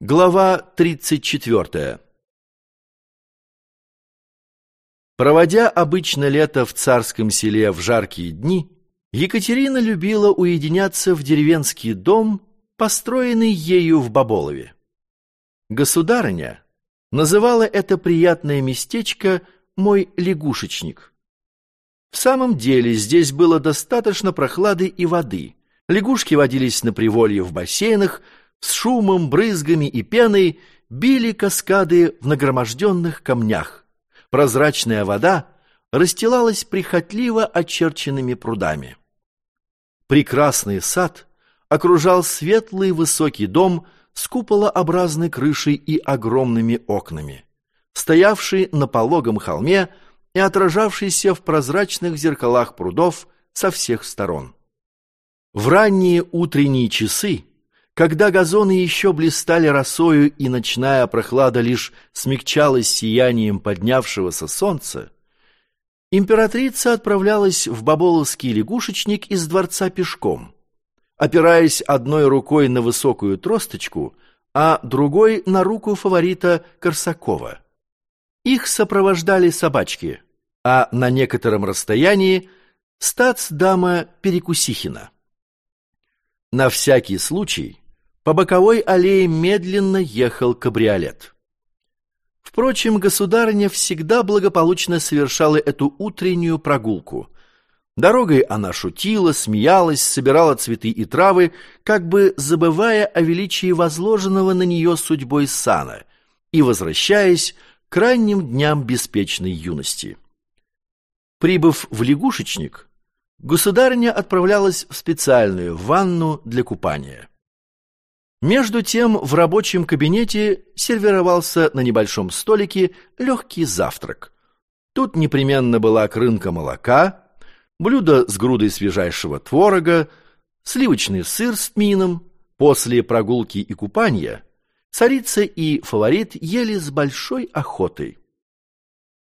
Глава 34 Проводя обычно лето в царском селе в жаркие дни, Екатерина любила уединяться в деревенский дом, построенный ею в Боболове. Государыня называла это приятное местечко «мой лягушечник». В самом деле здесь было достаточно прохлады и воды. Лягушки водились на приволье в бассейнах, с шумом, брызгами и пеной били каскады в нагроможденных камнях. Прозрачная вода расстилалась прихотливо очерченными прудами. Прекрасный сад окружал светлый высокий дом с куполообразной крышей и огромными окнами, стоявший на пологом холме и отражавшийся в прозрачных зеркалах прудов со всех сторон. В ранние утренние часы когда газоны еще блистали росою и ночная прохлада лишь смягчалась сиянием поднявшегося солнца, императрица отправлялась в Боболовский лягушечник из дворца пешком, опираясь одной рукой на высокую тросточку, а другой на руку фаворита Корсакова. Их сопровождали собачки, а на некотором расстоянии статс-дама Перекусихина. На всякий случай по боковой аллее медленно ехал кабриолет. Впрочем, государыня всегда благополучно совершала эту утреннюю прогулку. Дорогой она шутила, смеялась, собирала цветы и травы, как бы забывая о величии возложенного на нее судьбой сана и возвращаясь к ранним дням беспечной юности. Прибыв в лягушечник, государыня отправлялась в специальную ванну для купания. Между тем в рабочем кабинете сервировался на небольшом столике легкий завтрак. Тут непременно была крынка молока, блюдо с грудой свежайшего творога, сливочный сыр с тмином. После прогулки и купания царица и фаворит ели с большой охотой.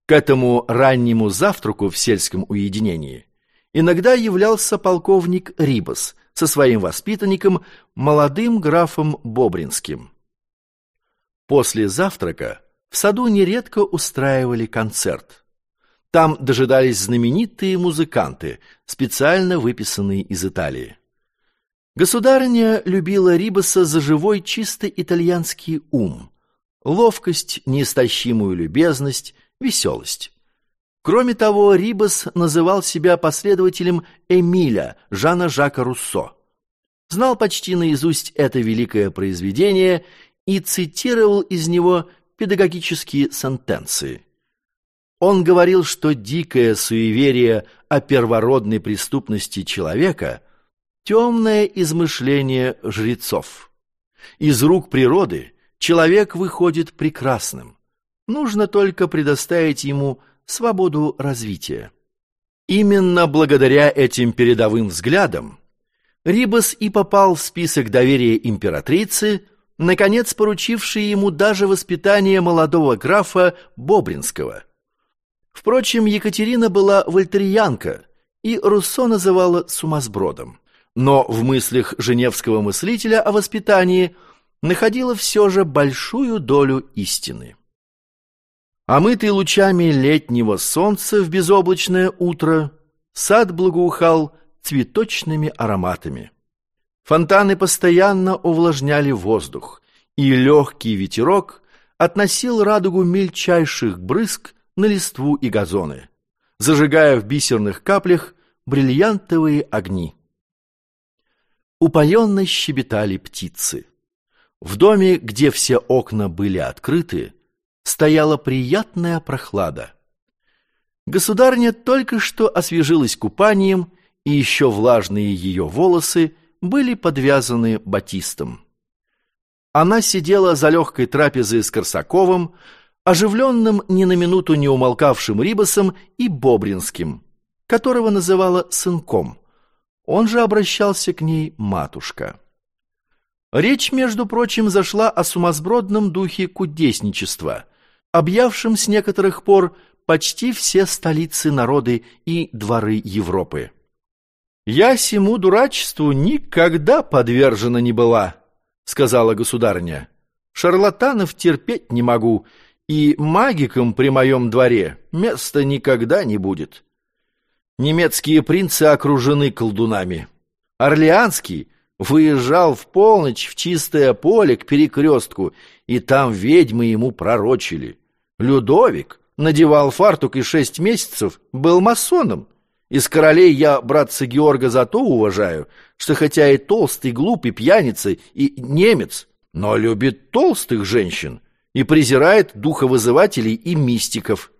К этому раннему завтраку в сельском уединении иногда являлся полковник Рибас – со своим воспитанником, молодым графом Бобринским. После завтрака в саду нередко устраивали концерт. Там дожидались знаменитые музыканты, специально выписанные из Италии. Государыня любила Рибаса за живой чисто итальянский ум, ловкость, неистощимую любезность, веселость. Кроме того, Рибас называл себя последователем Эмиля, Жана Жака Руссо. Знал почти наизусть это великое произведение и цитировал из него педагогические сентенции. Он говорил, что дикое суеверие о первородной преступности человека – темное измышление жрецов. Из рук природы человек выходит прекрасным. Нужно только предоставить ему – свободу развития. Именно благодаря этим передовым взглядам Рибас и попал в список доверия императрицы, наконец поручившей ему даже воспитание молодого графа Бобринского. Впрочем, Екатерина была вольтериянка, и Руссо называла сумасбродом. Но в мыслях женевского мыслителя о воспитании находила все же большую долю истины. Омытый лучами летнего солнца в безоблачное утро, сад благоухал цветочными ароматами. Фонтаны постоянно увлажняли воздух, и легкий ветерок относил радугу мельчайших брызг на листву и газоны, зажигая в бисерных каплях бриллиантовые огни. Упоенно щебетали птицы. В доме, где все окна были открыты, стояла приятная прохлада. Государня только что освежилась купанием, и еще влажные ее волосы были подвязаны батистом. Она сидела за легкой трапезой с Корсаковым, оживленным ни на минуту не умолкавшим Рибасом и Бобринским, которого называла сынком. Он же обращался к ней матушка. Речь, между прочим, зашла о сумасбродном духе кудесничества – объявшим с некоторых пор почти все столицы народы и дворы Европы. «Я сему дурачеству никогда подвержена не была», — сказала государыня. Шарлатанов терпеть не могу, и магикам при моем дворе места никогда не будет. Немецкие принцы окружены колдунами. Орлеанский выезжал в полночь в чистое поле к перекрестку, и там ведьмы ему пророчили. Людовик надевал фартук и шесть месяцев был масоном. Из королей я братца Георга за то уважаю, что хотя и толстый, глупый, пьяница и немец, но любит толстых женщин и презирает духовызывателей и мистиков.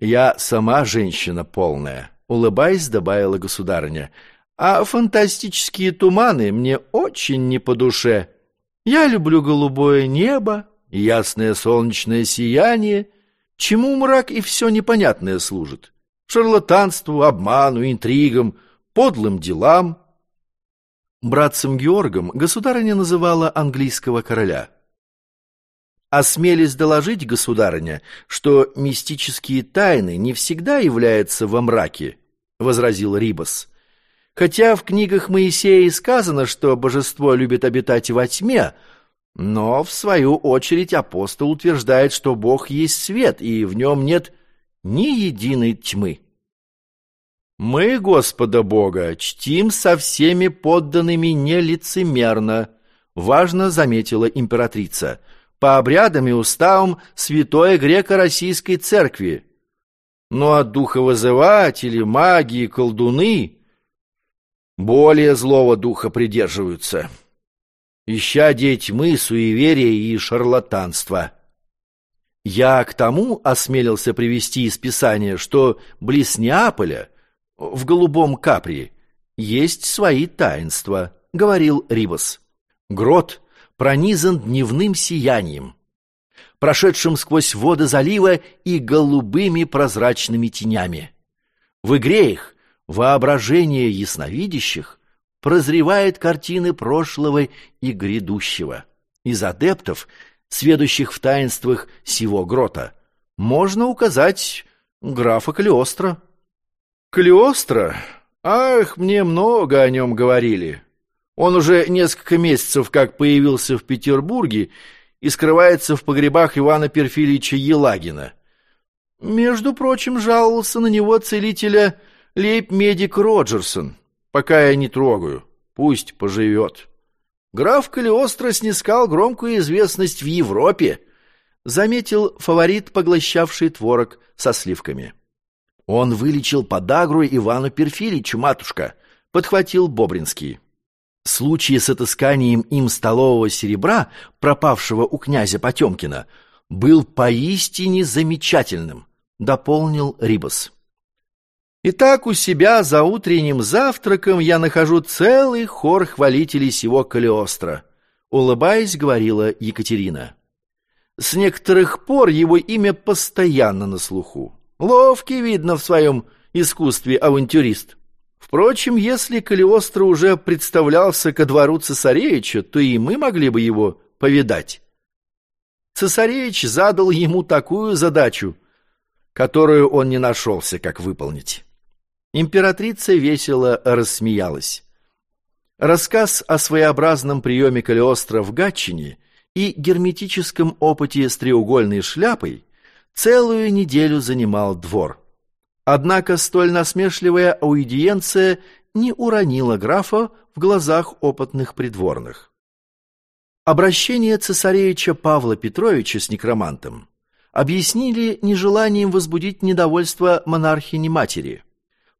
Я сама женщина полная, улыбаясь, добавила государыня, а фантастические туманы мне очень не по душе. Я люблю голубое небо, ясное солнечное сияние, чему мрак и все непонятное служит. Шарлатанству, обману, интригам, подлым делам. Братцем Георгом государыня называла английского короля. Осмелись доложить, государыня, что мистические тайны не всегда являются во мраке, — возразил Рибас. Хотя в книгах Моисея и сказано, что божество любит обитать во тьме, но, в свою очередь, апостол утверждает, что Бог есть свет, и в нем нет ни единой тьмы. «Мы Господа Бога чтим со всеми подданными нелицемерно», — важно заметила императрица, «по обрядам и уставам Святой Греко-Российской Церкви. Ну а духовызыватели, маги и колдуны более злого духа придерживаются» исчадие тьмы, суеверия и шарлатанства. Я к тому осмелился привести из Писания, что близ Неаполя, в голубом капри, есть свои таинства, говорил Рибас. Грот пронизан дневным сиянием, прошедшим сквозь воды залива и голубыми прозрачными тенями. В игре их воображение ясновидящих прозревает картины прошлого и грядущего. Из адептов, сведущих в таинствах сего грота, можно указать графа Калиостро. Калиостро? Ах, мне много о нем говорили. Он уже несколько месяцев как появился в Петербурге и скрывается в погребах Ивана Перфильевича Елагина. Между прочим, жаловался на него целителя лейб-медик Роджерсон — пока я не трогаю. Пусть поживет. Граф Калиостро снискал громкую известность в Европе, заметил фаворит, поглощавший творог со сливками. Он вылечил подагру Ивану Перфильевичу, матушка, подхватил Бобринский. Случай с отысканием им столового серебра, пропавшего у князя Потемкина, был поистине замечательным, дополнил Рибас. Итак, у себя за утренним завтраком я нахожу целый хор хвалителей сего Калиостро, улыбаясь, говорила Екатерина. С некоторых пор его имя постоянно на слуху. Ловкий, видно, в своем искусстве авантюрист. Впрочем, если Калиостро уже представлялся ко двору цесаревича, то и мы могли бы его повидать. Цесаревич задал ему такую задачу, которую он не нашелся, как выполнить. Императрица весело рассмеялась. Рассказ о своеобразном приеме Калиостро в Гатчине и герметическом опыте с треугольной шляпой целую неделю занимал двор. Однако столь насмешливая аудиенция не уронила графа в глазах опытных придворных. Обращение цесаревича Павла Петровича с некромантом объяснили нежеланием возбудить недовольство монархини-матери –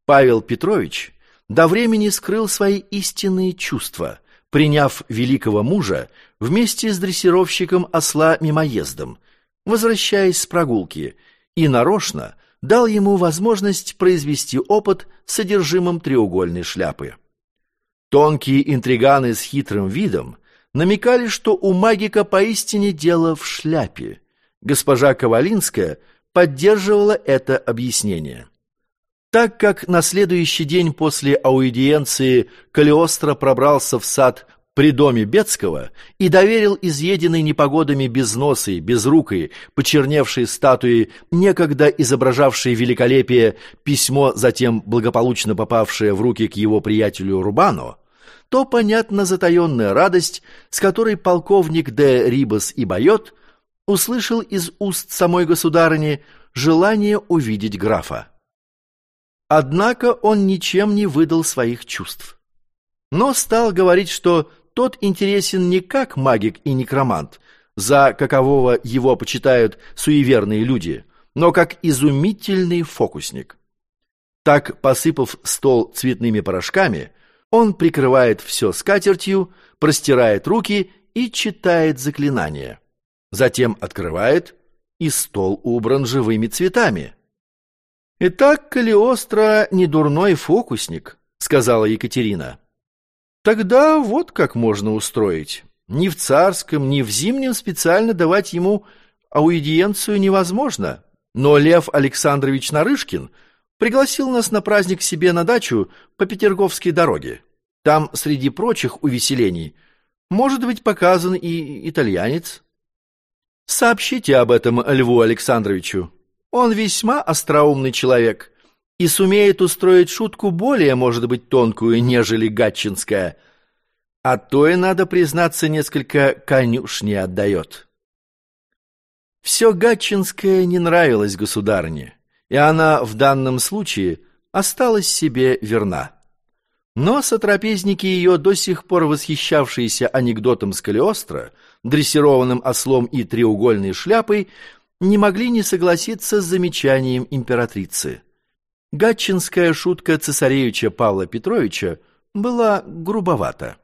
Павел Петрович до времени скрыл свои истинные чувства, приняв великого мужа вместе с дрессировщиком осла мимоездом, возвращаясь с прогулки, и нарочно дал ему возможность произвести опыт с содержимым треугольной шляпы. Тонкие интриганы с хитрым видом намекали, что у магика поистине дело в шляпе. Госпожа Ковалинская поддерживала это объяснение. Так как на следующий день после аудиенции Калиостро пробрался в сад при доме Бецкого и доверил изъеденной непогодами безносой, безрукой, почерневшей статуи, некогда изображавшей великолепие, письмо, затем благополучно попавшее в руки к его приятелю Рубану, то понятна затаенная радость, с которой полковник де Рибас и Байот услышал из уст самой государыни желание увидеть графа. Однако он ничем не выдал своих чувств. Но стал говорить, что тот интересен не как магик и некромант, за какового его почитают суеверные люди, но как изумительный фокусник. Так, посыпав стол цветными порошками, он прикрывает все скатертью, простирает руки и читает заклинания. Затем открывает, и стол убран живыми цветами. «Итак, Калиостро не дурной фокусник», — сказала Екатерина. «Тогда вот как можно устроить. Ни в царском, ни в зимнем специально давать ему аудиенцию невозможно. Но Лев Александрович Нарышкин пригласил нас на праздник себе на дачу по Петерговской дороге. Там, среди прочих увеселений, может быть показан и итальянец. Сообщите об этом Льву Александровичу. Он весьма остроумный человек и сумеет устроить шутку более, может быть, тонкую, нежели гатчинская. А то и, надо признаться, несколько конюшни отдает. Все гатчинское не нравилось государыне и она в данном случае осталась себе верна. Но сотрапезники ее, до сих пор восхищавшиеся анекдотом Скалиостро, дрессированным ослом и треугольной шляпой, не могли не согласиться с замечанием императрицы. Гатчинская шутка цесаревича Павла Петровича была грубовата.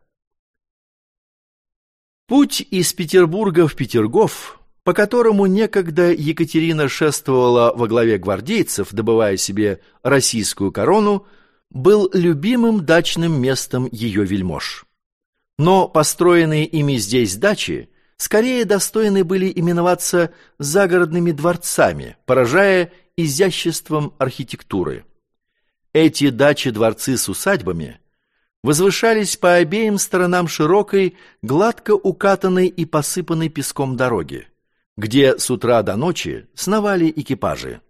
Путь из Петербурга в Петергоф по которому некогда Екатерина шествовала во главе гвардейцев, добывая себе российскую корону, был любимым дачным местом ее вельмож. Но построенные ими здесь дачи скорее достойны были именоваться загородными дворцами, поражая изяществом архитектуры. Эти дачи-дворцы с усадьбами возвышались по обеим сторонам широкой, гладко укатанной и посыпанной песком дороги где с утра до ночи сновали экипажи.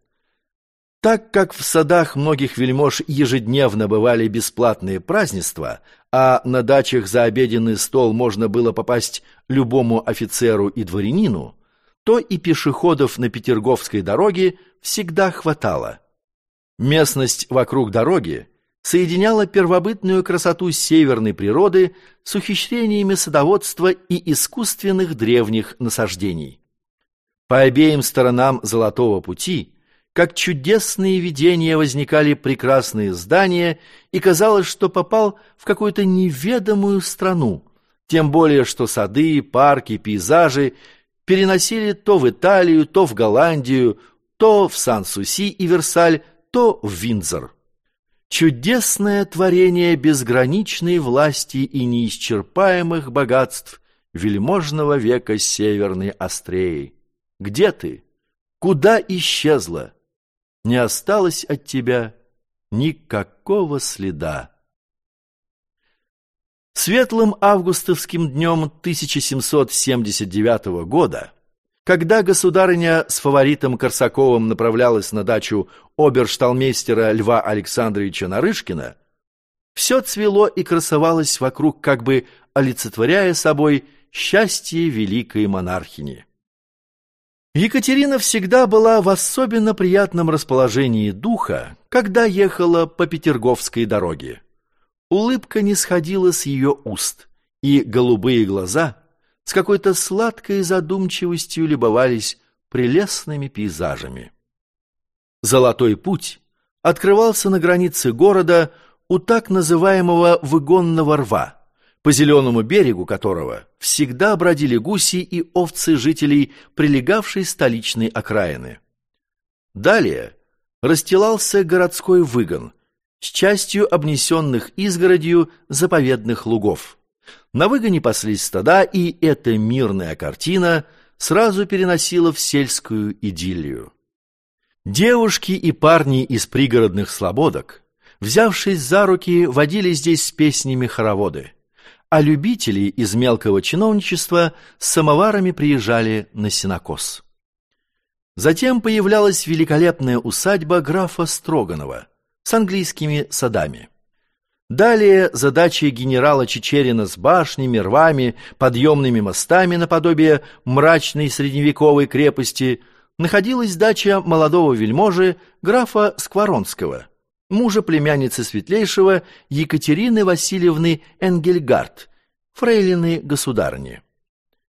Так как в садах многих вельмож ежедневно бывали бесплатные празднества, а на дачах за обеденный стол можно было попасть любому офицеру и дворянину, то и пешеходов на Петерговской дороге всегда хватало. Местность вокруг дороги соединяла первобытную красоту северной природы с ухищрениями садоводства и искусственных древних насаждений. По обеим сторонам Золотого пути, как чудесные видения, возникали прекрасные здания, и казалось, что попал в какую-то неведомую страну, тем более, что сады, парки, пейзажи переносили то в Италию, то в Голландию, то в Сан-Суси и Версаль, то в Виндзор. Чудесное творение безграничной власти и неисчерпаемых богатств вельможного века Северной Астреи. Где ты? Куда исчезла? Не осталось от тебя никакого следа. Светлым августовским днем 1779 года, когда государыня с фаворитом Корсаковым направлялась на дачу обершталмейстера Льва Александровича Нарышкина, все цвело и красовалось вокруг, как бы олицетворяя собой счастье великой монархини. Екатерина всегда была в особенно приятном расположении духа, когда ехала по Петерговской дороге. Улыбка не сходила с ее уст, и голубые глаза с какой-то сладкой задумчивостью любовались прелестными пейзажами. Золотой путь открывался на границе города у так называемого выгонного рва – по зеленому берегу которого всегда бродили гуси и овцы жителей прилегавшей столичной окраины. Далее расстилался городской выгон с частью обнесенных изгородью заповедных лугов. На выгоне паслись стада, и эта мирная картина сразу переносила в сельскую идиллию. Девушки и парни из пригородных слободок, взявшись за руки, водили здесь с песнями хороводы а любители из мелкого чиновничества с самоварами приезжали на синокос. Затем появлялась великолепная усадьба графа Строганова с английскими садами. Далее задачи генерала Чечерина с башнями, рвами, подъемными мостами наподобие мрачной средневековой крепости находилась дача молодого вельможи графа Скворонского, мужа племянницы Светлейшего Екатерины Васильевны Энгельгард, фрейлины государни.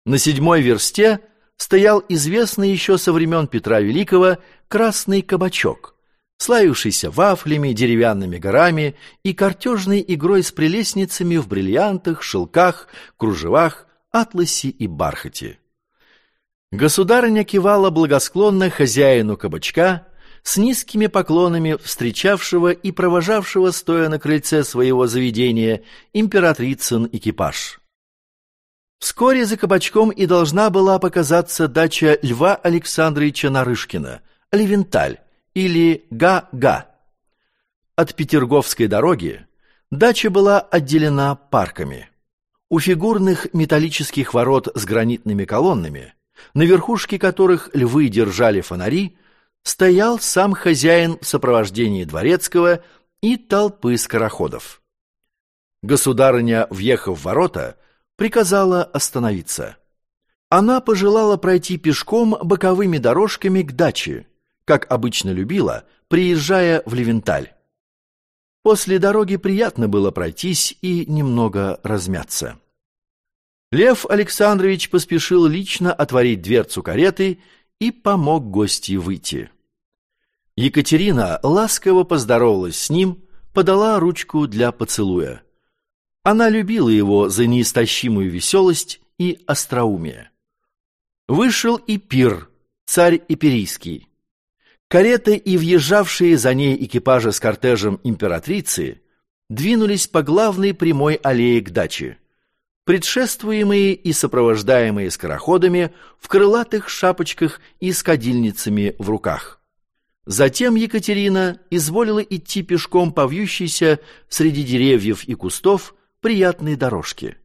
На седьмой версте стоял известный еще со времен Петра Великого красный кабачок – славившийся вафлями, деревянными горами и картежной игрой с прелестницами в бриллиантах, шелках, кружевах, атласе и бархате. Государыня кивала благосклонно хозяину кабачка, с низкими поклонами встречавшего и провожавшего, стоя на крыльце своего заведения, императрицын экипаж. Вскоре за кабачком и должна была показаться дача Льва Александровича Нарышкина, Левенталь, или Га-Га. От Петерговской дороги дача была отделена парками. У фигурных металлических ворот с гранитными колоннами, на верхушке которых львы держали фонари, стоял сам хозяин в сопровождении дворецкого и толпы скороходов. Государыня, въехав в ворота, приказала остановиться. Она пожелала пройти пешком боковыми дорожками к даче, как обычно любила, приезжая в Левенталь. После дороги приятно было пройтись и немного размяться. Лев Александрович поспешил лично отворить дверцу кареты и помог гости выйти. Екатерина ласково поздоровалась с ним, подала ручку для поцелуя. Она любила его за неистощимую веселость и остроумие. Вышел и пир, царь Иперийский. Карета и въезжавшие за ней экипажи с кортежем императрицы двинулись по главной прямой аллее к даче, предшествуемые и сопровождаемые скороходами в крылатых шапочках и с кадильницами в руках. Затем Екатерина изволила идти пешком по вьющейся среди деревьев и кустов приятной дорожке.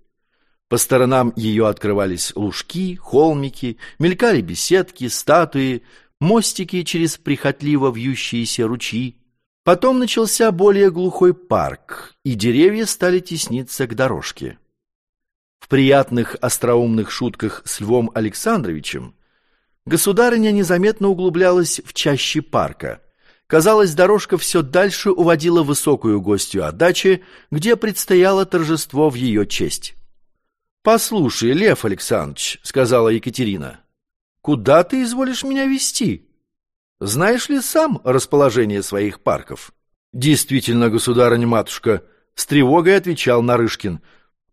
По сторонам ее открывались лужки, холмики, мелькали беседки, статуи, мостики через прихотливо вьющиеся ручьи. Потом начался более глухой парк, и деревья стали тесниться к дорожке. В приятных остроумных шутках с Львом Александровичем государыня незаметно углублялась в чаще парка. Казалось, дорожка все дальше уводила высокую гостью от дачи, где предстояло торжество в ее честь. «Послушай, Лев Александрович», — сказала Екатерина, Куда ты изволишь меня вести? Знаешь ли сам расположение своих парков? Действительно, государыня-матушка, с тревогой отвечал Нарышкин.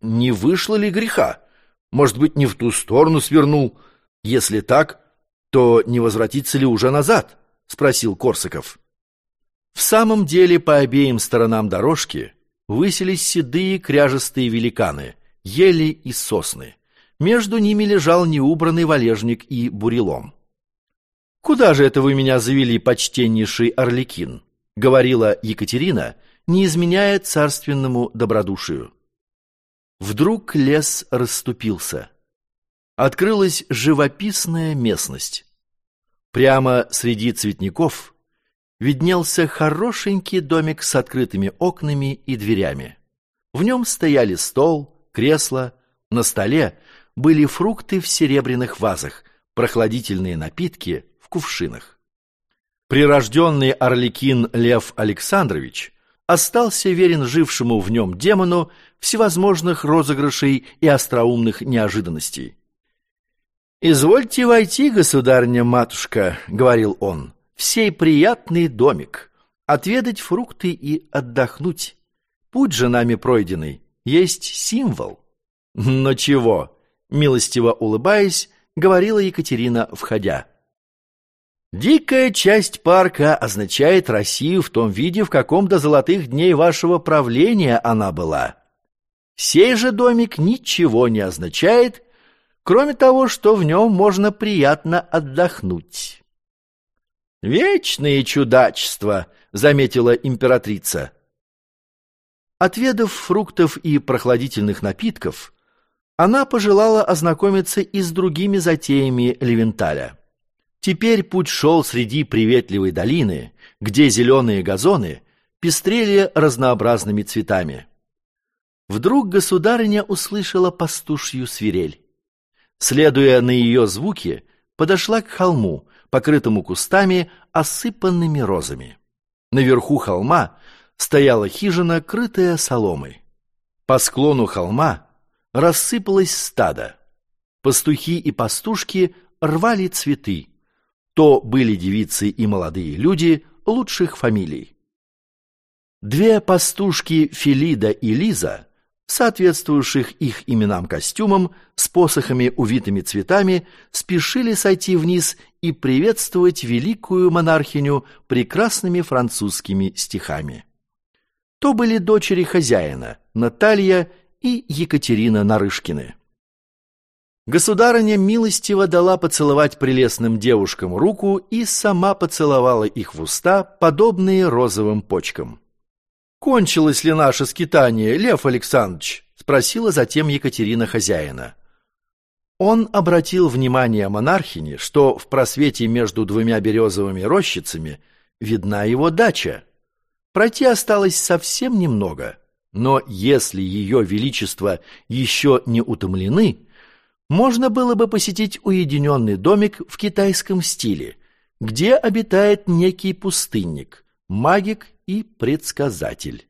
Не вышло ли греха? Может быть, не в ту сторону свернул? Если так, то не возвратиться ли уже назад? Спросил Корсаков. В самом деле, по обеим сторонам дорожки высились седые кряжестые великаны, ели и сосны. Между ними лежал неубранный валежник и бурелом. «Куда же это вы меня завели, почтеннейший Орликин?» — говорила Екатерина, не изменяя царственному добродушию. Вдруг лес расступился. Открылась живописная местность. Прямо среди цветников виднелся хорошенький домик с открытыми окнами и дверями. В нем стояли стол, кресло, на столе были фрукты в серебряных вазах, прохладительные напитки в кувшинах. Прирожденный орликин Лев Александрович остался верен жившему в нем демону всевозможных розыгрышей и остроумных неожиданностей. «Извольте войти, государня-матушка», — говорил он, — «в сей приятный домик, отведать фрукты и отдохнуть. Путь же нами пройденный есть символ». «Но чего?» милостиво улыбаясь, говорила Екатерина, входя. Дикая часть парка означает Россию в том виде, в каком до золотых дней вашего правления она была. Сей же домик ничего не означает, кроме того, что в нем можно приятно отдохнуть. «Вечные чудачества», — заметила императрица. Отведав фруктов и прохладительных напитков, она пожелала ознакомиться и с другими затеями Левенталя. Теперь путь шел среди приветливой долины, где зеленые газоны пестрели разнообразными цветами. Вдруг государыня услышала пастушью свирель. Следуя на ее звуки, подошла к холму, покрытому кустами, осыпанными розами. Наверху холма стояла хижина, крытая соломой. По склону холма рассыпалось стадо. Пастухи и пастушки рвали цветы. То были девицы и молодые люди лучших фамилий. Две пастушки Филида и Лиза, соответствующих их именам костюмам, с посохами, увитыми цветами, спешили сойти вниз и приветствовать великую монархиню прекрасными французскими стихами. То были дочери хозяина, Наталья и Екатерина Нарышкины. Государыня милостиво дала поцеловать прелестным девушкам руку и сама поцеловала их в уста, подобные розовым почкам. «Кончилось ли наше скитание, Лев Александрович?» — спросила затем Екатерина хозяина. Он обратил внимание монархини, что в просвете между двумя березовыми рощицами видна его дача. Пройти осталось совсем немного, но если ее величество еще не утомлены, можно было бы посетить уединенный домик в китайском стиле, где обитает некий пустынник, магик и предсказатель.